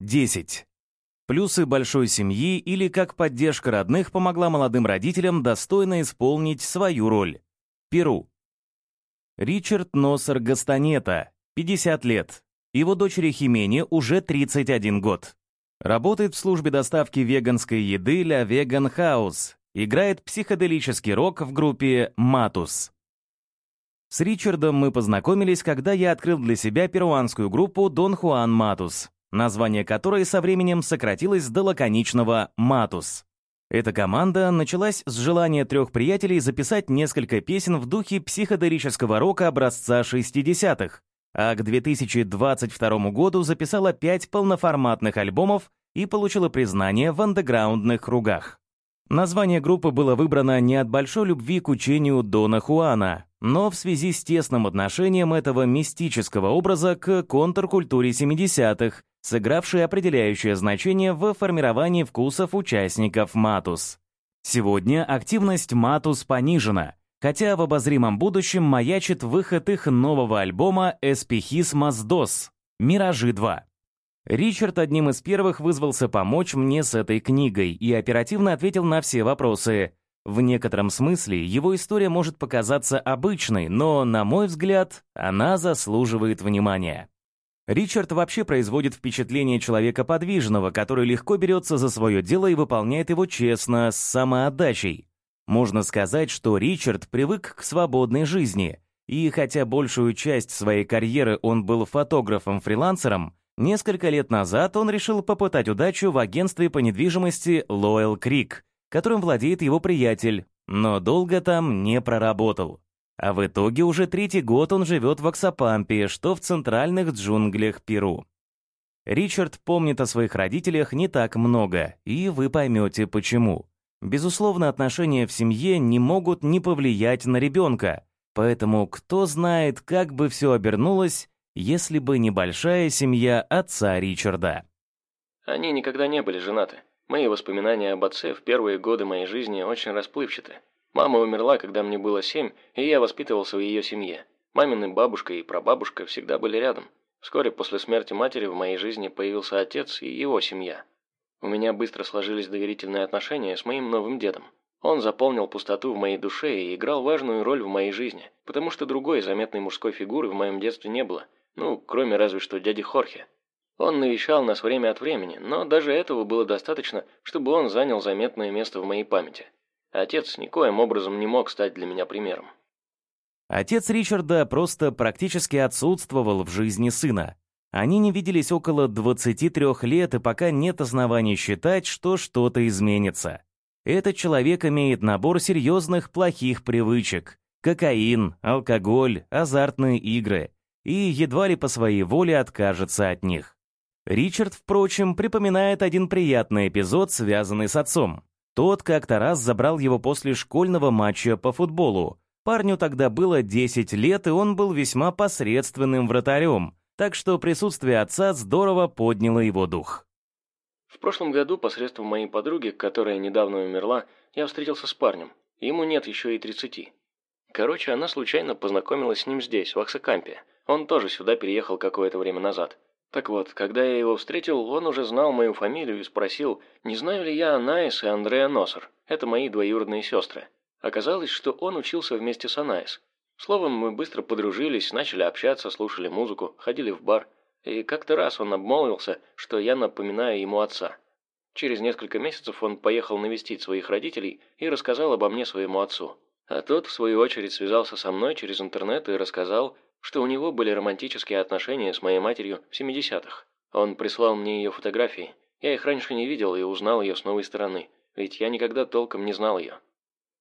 10. Плюсы большой семьи или как поддержка родных помогла молодым родителям достойно исполнить свою роль. Перу. Ричард Носер Гастанета, 50 лет. Его дочери Химене уже 31 год. Работает в службе доставки веганской еды «Ля Веган Хаус». Играет психоделический рок в группе «Матус». С Ричардом мы познакомились, когда я открыл для себя перуанскую группу «Дон Хуан Матус», название которой со временем сократилось до лаконичного «Матус». Эта команда началась с желания трех приятелей записать несколько песен в духе психоделического рока образца 60-х, а к 2022 году записала пять полноформатных альбомов и получила признание в андеграундных кругах. Название группы было выбрано не от большой любви к учению Дона Хуана, но в связи с тесным отношением этого мистического образа к контркультуре 70-х, сыгравшей определяющее значение в формировании вкусов участников Матус. Сегодня активность Матус понижена, хотя в обозримом будущем маячит выход их нового альбома «Эспихис Маздос» «Миражи 2». Ричард одним из первых вызвался помочь мне с этой книгой и оперативно ответил на все вопросы. В некотором смысле его история может показаться обычной, но, на мой взгляд, она заслуживает внимания. Ричард вообще производит впечатление человека подвижного, который легко берется за свое дело и выполняет его честно, с самоотдачей. Можно сказать, что Ричард привык к свободной жизни, и хотя большую часть своей карьеры он был фотографом-фрилансером, несколько лет назад он решил попытать удачу в агентстве по недвижимости Loyal Creek, которым владеет его приятель, но долго там не проработал. А в итоге уже третий год он живет в Аксапампе, что в центральных джунглях Перу. Ричард помнит о своих родителях не так много, и вы поймете почему. Безусловно, отношения в семье не могут не повлиять на ребенка, поэтому кто знает, как бы все обернулось, если бы небольшая семья отца Ричарда. Они никогда не были женаты. Мои воспоминания об отце в первые годы моей жизни очень расплывчаты. Мама умерла, когда мне было семь, и я воспитывался в ее семье. Мамины бабушка и прабабушка всегда были рядом. Вскоре после смерти матери в моей жизни появился отец и его семья. У меня быстро сложились доверительные отношения с моим новым дедом. Он заполнил пустоту в моей душе и играл важную роль в моей жизни, потому что другой заметной мужской фигуры в моем детстве не было, ну, кроме разве что дяди Хорхе. Он навещал нас время от времени, но даже этого было достаточно, чтобы он занял заметное место в моей памяти. Отец никоим образом не мог стать для меня примером. Отец Ричарда просто практически отсутствовал в жизни сына. Они не виделись около 23 лет, и пока нет оснований считать, что что-то изменится. Этот человек имеет набор серьезных плохих привычек. Кокаин, алкоголь, азартные игры. И едва ли по своей воле откажется от них. Ричард, впрочем, припоминает один приятный эпизод, связанный с отцом. Тот как-то раз забрал его после школьного матча по футболу. Парню тогда было 10 лет, и он был весьма посредственным вратарем, так что присутствие отца здорово подняло его дух. В прошлом году посредством моей подруги, которая недавно умерла, я встретился с парнем. Ему нет еще и 30. Короче, она случайно познакомилась с ним здесь, в Аксакампе. Он тоже сюда переехал какое-то время назад. Так вот, когда я его встретил, он уже знал мою фамилию и спросил, не знаю ли я Анаис и Андреа Носор. Это мои двоюродные сестры. Оказалось, что он учился вместе с Анаис. Словом, мы быстро подружились, начали общаться, слушали музыку, ходили в бар. И как-то раз он обмолвился, что я напоминаю ему отца. Через несколько месяцев он поехал навестить своих родителей и рассказал обо мне своему отцу. А тот, в свою очередь, связался со мной через интернет и рассказал, что у него были романтические отношения с моей матерью в 70-х. Он прислал мне ее фотографии. Я их раньше не видел и узнал ее с новой стороны, ведь я никогда толком не знал ее.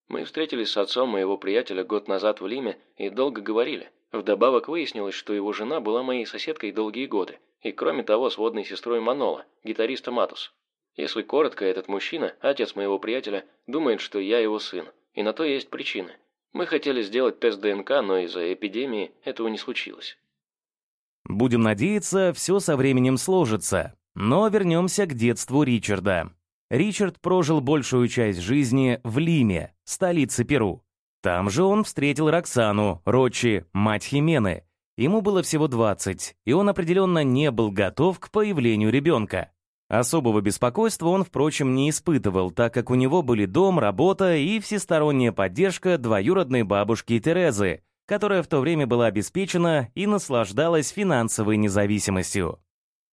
Мы встретились с отцом моего приятеля год назад в Лиме и долго говорили. Вдобавок выяснилось, что его жена была моей соседкой долгие годы, и кроме того сводной сестрой Манола, гитариста Матус. Если коротко, этот мужчина, отец моего приятеля, думает, что я его сын, и на то есть причины – мы хотели сделать тест ДНК, но из-за эпидемии этого не случилось. Будем надеяться, все со временем сложится. Но вернемся к детству Ричарда. Ричард прожил большую часть жизни в Лиме, столице Перу. Там же он встретил Роксану, Рочи, мать Химены, ему было всего 20, и он определенно не был готов к появлению ребенка. Особого беспокойства он, впрочем, не испытывал, так как у него были дом, работа и всесторонняя поддержка двоюродной бабушки Терезы, которая в то время была обеспечена и наслаждалась финансовой независимостью.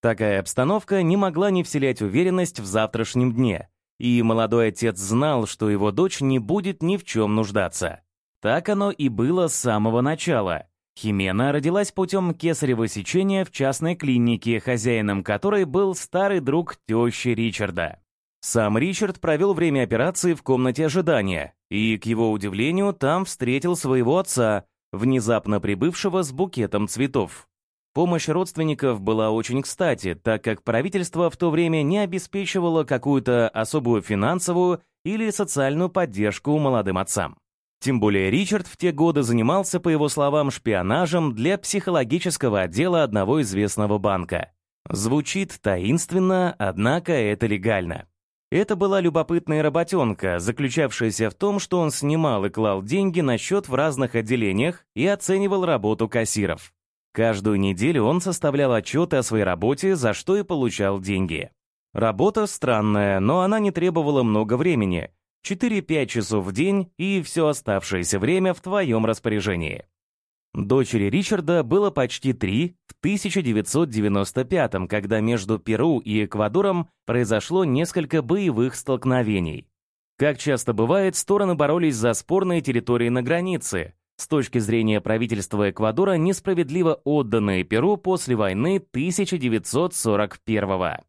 Такая обстановка не могла не вселять уверенность в завтрашнем дне, и молодой отец знал, что его дочь не будет ни в чем нуждаться. Так оно и было с самого начала. Химена родилась путем кесарево сечения в частной клинике, хозяином которой был старый друг тещи Ричарда. Сам Ричард провел время операции в комнате ожидания, и, к его удивлению, там встретил своего отца, внезапно прибывшего с букетом цветов. Помощь родственников была очень кстати, так как правительство в то время не обеспечивало какую-то особую финансовую или социальную поддержку молодым отцам. Тем более Ричард в те годы занимался, по его словам, шпионажем для психологического отдела одного известного банка. Звучит таинственно, однако это легально. Это была любопытная работенка, заключавшаяся в том, что он снимал и клал деньги на счет в разных отделениях и оценивал работу кассиров. Каждую неделю он составлял отчеты о своей работе, за что и получал деньги. Работа странная, но она не требовала много времени — 4-5 часов в день и все оставшееся время в твоем распоряжении. Дочери Ричарда было почти три в 1995 когда между Перу и Эквадором произошло несколько боевых столкновений. Как часто бывает, стороны боролись за спорные территории на границе, с точки зрения правительства Эквадора несправедливо отданные Перу после войны 1941 -го.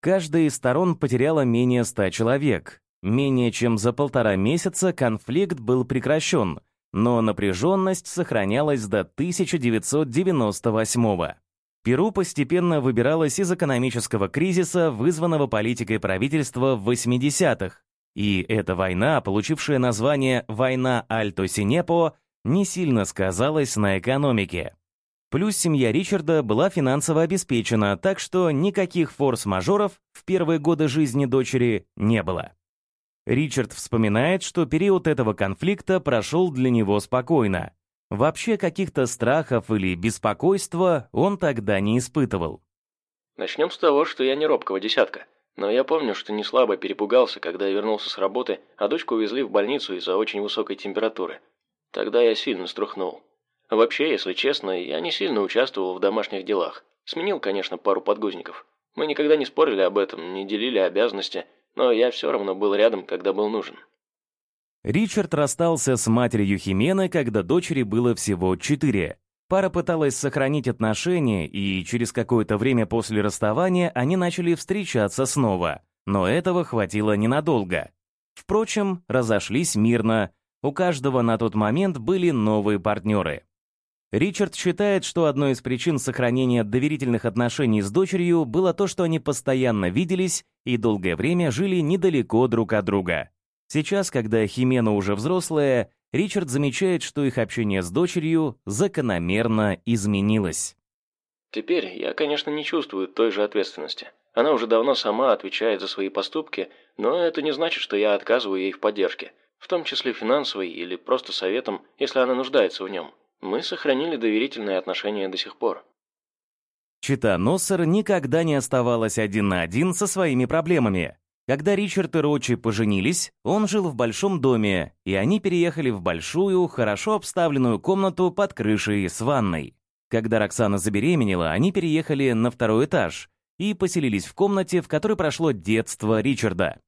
Каждая из сторон потеряла менее 100 человек, Менее чем за полтора месяца конфликт был прекращен, но напряженность сохранялась до 1998 -го. Перу постепенно выбиралось из экономического кризиса, вызванного политикой правительства в 80-х, и эта война, получившая название «Война Альто-Синепо», не сильно сказалась на экономике. Плюс семья Ричарда была финансово обеспечена, так что никаких форс-мажоров в первые годы жизни дочери не было. Ричард вспоминает, что период этого конфликта прошел для него спокойно. Вообще каких-то страхов или беспокойства он тогда не испытывал. Начнем с того, что я не робкого десятка. Но я помню, что не слабо перепугался, когда я вернулся с работы, а дочку увезли в больницу из-за очень высокой температуры. Тогда я сильно струхнул. Вообще, если честно, я не сильно участвовал в домашних делах. Сменил, конечно, пару подгузников. Мы никогда не спорили об этом, не делили обязанности, но я все равно был рядом, когда был нужен. Ричард расстался с матерью Химены, когда дочери было всего четыре. Пара пыталась сохранить отношения, и через какое-то время после расставания они начали встречаться снова. Но этого хватило ненадолго. Впрочем, разошлись мирно. У каждого на тот момент были новые партнеры. Ричард считает, что одной из причин сохранения доверительных отношений с дочерью было то, что они постоянно виделись и долгое время жили недалеко друг от друга. Сейчас, когда Химена уже взрослая, Ричард замечает, что их общение с дочерью закономерно изменилось. Теперь я, конечно, не чувствую той же ответственности. Она уже давно сама отвечает за свои поступки, но это не значит, что я отказываю ей в поддержке, в том числе финансовой или просто советом, если она нуждается в нем. Мы сохранили доверительные отношения до сих пор. Чита Носсер никогда не оставалась один на один со своими проблемами. Когда Ричард и Рочи поженились, он жил в большом доме, и они переехали в большую, хорошо обставленную комнату под крышей с ванной. Когда Роксана забеременела, они переехали на второй этаж и поселились в комнате, в которой прошло детство Ричарда.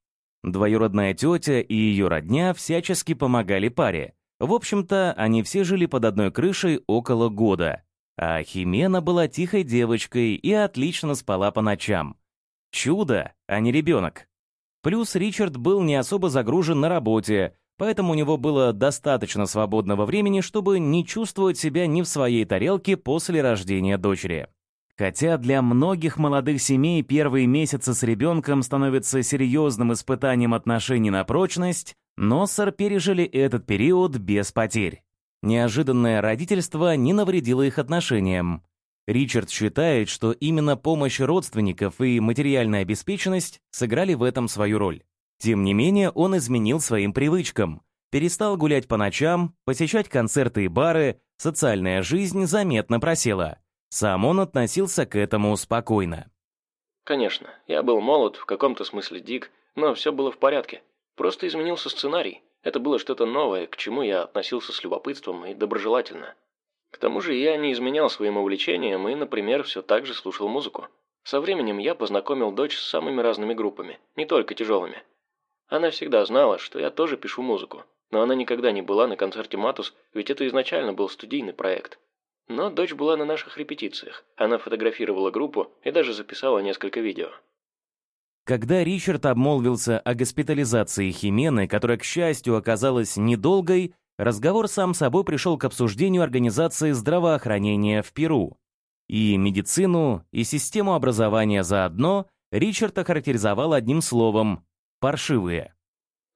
Двоюродная тетя и ее родня всячески помогали паре, в общем-то, они все жили под одной крышей около года, а Химена была тихой девочкой и отлично спала по ночам. Чудо, а не ребенок. Плюс Ричард был не особо загружен на работе, поэтому у него было достаточно свободного времени, чтобы не чувствовать себя не в своей тарелке после рождения дочери. Хотя для многих молодых семей первые месяцы с ребенком становятся серьезным испытанием отношений на прочность, Носсер пережили этот период без потерь. Неожиданное родительство не навредило их отношениям. Ричард считает, что именно помощь родственников и материальная обеспеченность сыграли в этом свою роль. Тем не менее, он изменил своим привычкам. Перестал гулять по ночам, посещать концерты и бары, социальная жизнь заметно просела. Сам он относился к этому спокойно. Конечно, я был молод, в каком-то смысле дик, но все было в порядке. Просто изменился сценарий. Это было что-то новое, к чему я относился с любопытством и доброжелательно. К тому же я не изменял своим увлечениям и, например, все так же слушал музыку. Со временем я познакомил дочь с самыми разными группами, не только тяжелыми. Она всегда знала, что я тоже пишу музыку, но она никогда не была на концерте «Матус», ведь это изначально был студийный проект. Но дочь была на наших репетициях, она фотографировала группу и даже записала несколько видео. Когда Ричард обмолвился о госпитализации Химены, которая, к счастью, оказалась недолгой, разговор сам собой пришел к обсуждению организации здравоохранения в Перу. И медицину, и систему образования заодно Ричард охарактеризовал одним словом «паршивые».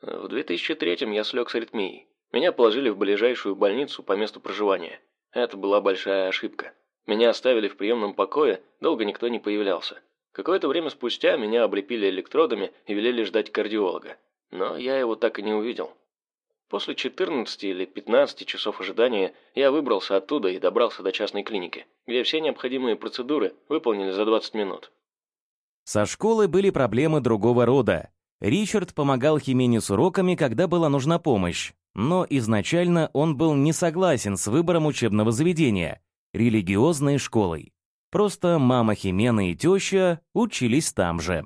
В 2003-м я слег с аритмией. Меня положили в ближайшую больницу по месту проживания. Это была большая ошибка. Меня оставили в приемном покое, долго никто не появлялся. Какое-то время спустя меня облепили электродами и велели ждать кардиолога. Но я его так и не увидел. После 14 или 15 часов ожидания я выбрался оттуда и добрался до частной клиники, где все необходимые процедуры выполнили за 20 минут. Со школы были проблемы другого рода. Ричард помогал Химене с уроками, когда была нужна помощь, но изначально он был не согласен с выбором учебного заведения – религиозной школой. Просто мама Химены и теща учились там же.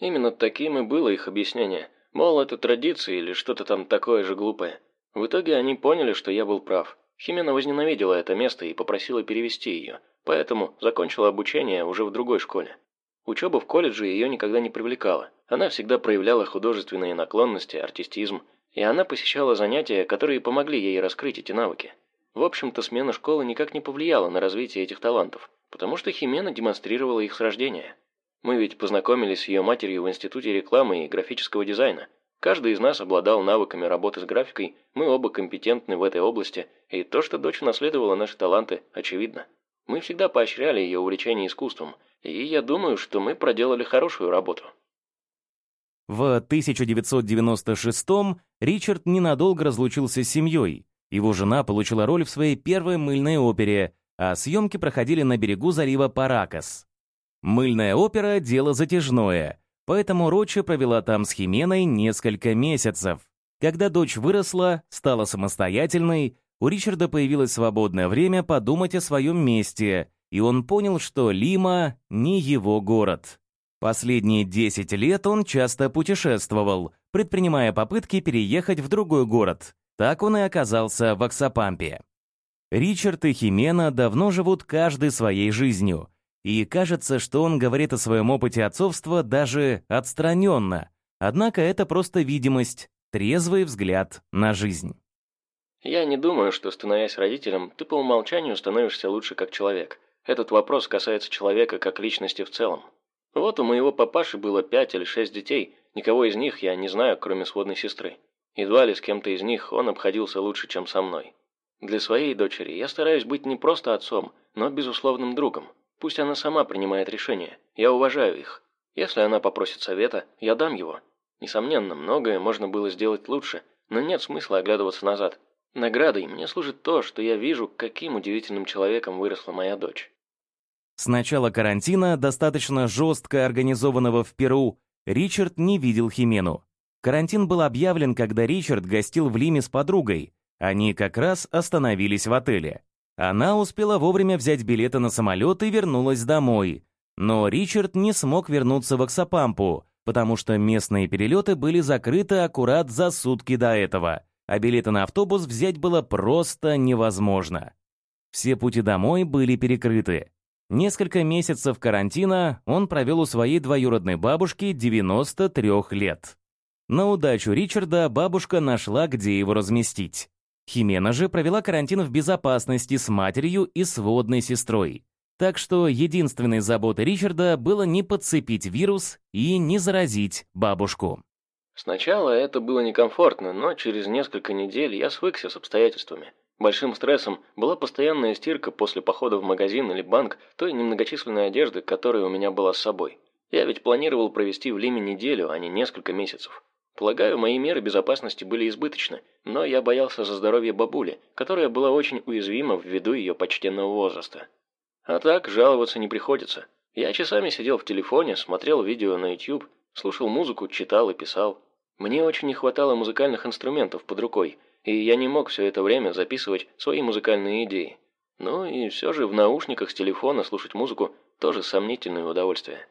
Именно таким и было их объяснение. Мол, это традиция или что-то там такое же глупое. В итоге они поняли, что я был прав. Химена возненавидела это место и попросила перевести ее, поэтому закончила обучение уже в другой школе. Учеба в колледже ее никогда не привлекала. Она всегда проявляла художественные наклонности, артистизм, и она посещала занятия, которые помогли ей раскрыть эти навыки. В общем-то, смена школы никак не повлияла на развитие этих талантов, потому что Химена демонстрировала их с рождения. Мы ведь познакомились с ее матерью в Институте рекламы и графического дизайна. Каждый из нас обладал навыками работы с графикой, мы оба компетентны в этой области, и то, что дочь унаследовала наши таланты, очевидно. Мы всегда поощряли ее увлечение искусством, и я думаю, что мы проделали хорошую работу. В 1996-м Ричард ненадолго разлучился с семьей. Его жена получила роль в своей первой мыльной опере, а съемки проходили на берегу залива Паракас. Мыльная опера – дело затяжное, поэтому Рочи провела там с Хименой несколько месяцев. Когда дочь выросла, стала самостоятельной, у Ричарда появилось свободное время подумать о своем месте, и он понял, что Лима не его город. Последние 10 лет он часто путешествовал, предпринимая попытки переехать в другой город. Так он и оказался в Аксапампе. Ричард и Химена давно живут каждый своей жизнью, и кажется, что он говорит о своем опыте отцовства даже отстраненно, однако это просто видимость, трезвый взгляд на жизнь. Я не думаю, что, становясь родителем, ты по умолчанию становишься лучше как человек. Этот вопрос касается человека как личности в целом. Вот у моего папаши было пять или шесть детей, никого из них я не знаю, кроме сводной сестры. Едва ли с кем-то из них он обходился лучше, чем со мной. Для своей дочери я стараюсь быть не просто отцом, но безусловным другом. Пусть она сама принимает решения, я уважаю их. Если она попросит совета, я дам его. Несомненно, многое можно было сделать лучше, но нет смысла оглядываться назад. Наградой мне служит то, что я вижу, каким удивительным человеком выросла моя дочь. С начала карантина, достаточно жестко организованного в Перу, Ричард не видел Химену. Карантин был объявлен, когда Ричард гостил в Лиме с подругой. Они как раз остановились в отеле. Она успела вовремя взять билеты на самолет и вернулась домой. Но Ричард не смог вернуться в Аксапампу, потому что местные перелеты были закрыты аккурат за сутки до этого, а билеты на автобус взять было просто невозможно. Все пути домой были перекрыты. Несколько месяцев карантина он провел у своей двоюродной бабушки 93 лет. На удачу Ричарда бабушка нашла, где его разместить. Химена же провела карантин в безопасности с матерью и сводной сестрой. Так что единственной заботой Ричарда было не подцепить вирус и не заразить бабушку. Сначала это было некомфортно, но через несколько недель я свыкся с обстоятельствами. Большим стрессом была постоянная стирка после похода в магазин или банк той немногочисленной одежды, которая у меня была с собой. Я ведь планировал провести в Лиме неделю, а не несколько месяцев. Полагаю, мои меры безопасности были избыточны, но я боялся за здоровье бабули, которая была очень уязвима ввиду ее почтенного возраста. А так, жаловаться не приходится. Я часами сидел в телефоне, смотрел видео на YouTube, слушал музыку, читал и писал. Мне очень не хватало музыкальных инструментов под рукой, и я не мог все это время записывать свои музыкальные идеи. Ну и все же в наушниках с телефона слушать музыку тоже сомнительное удовольствие.